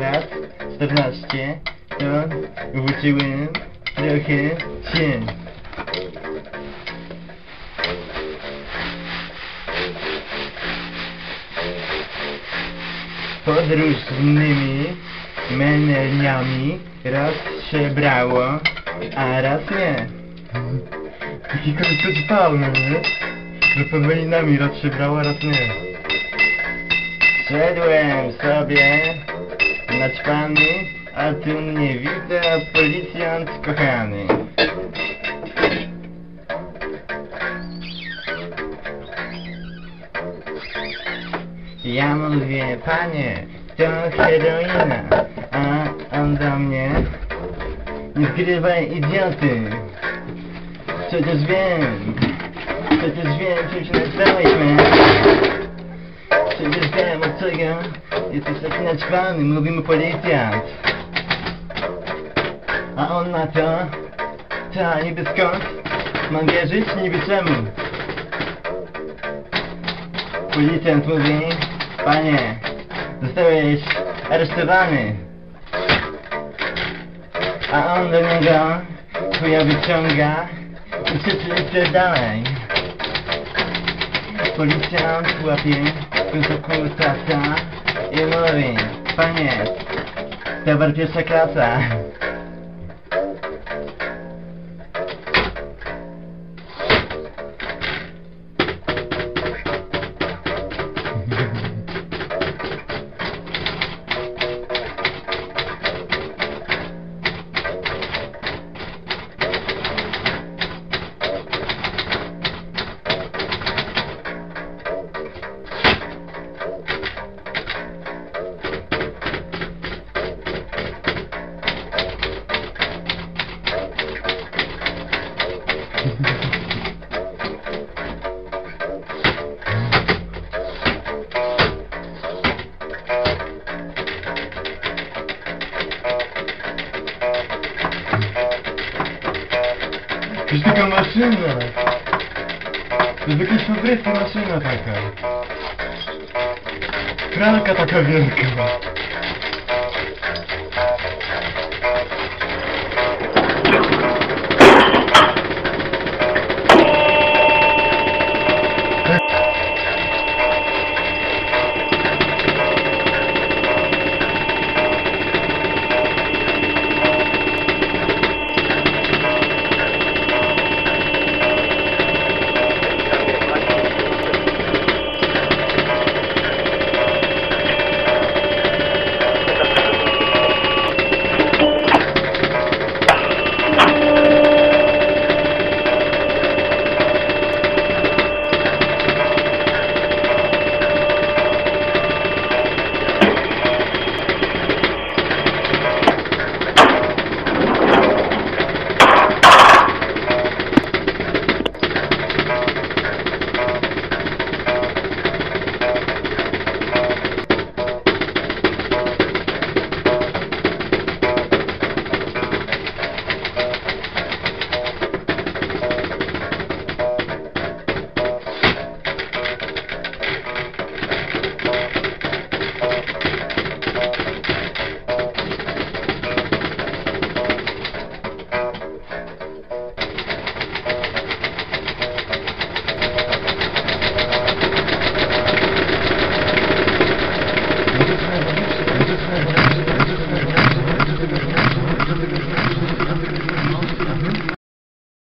lat 14 to uczyłem trochę się. Podróż z innymi menelniami raz się brało, a raz nie. Taki krótko spał, no nie? Że pod melinami raz się brało, a raz nie. Szedłem sobie naćpany, a tu mnie widzę policjant kochany. Ja mówię, panie, to heroina, a on do mnie, nie zgrywaj idioty. Przecież wiem, przecież wiem, czym się nazwałeś, Przecież wiem od czego jesteś taki naćpany, mówimy policjant. A on na to, ta niby skąd? Mam wierzyć niby czemu? Policjant mówi, panie, zostałeś aresztowany. A on do niego chuja wyciąga i krzyczy dalej. Policjant łapie Inkokolutata i mówi Panie, to bardziej przekracza To jest taka maszyna. To jest jakaś fabryka maszyna taka. Pralka taka wielka.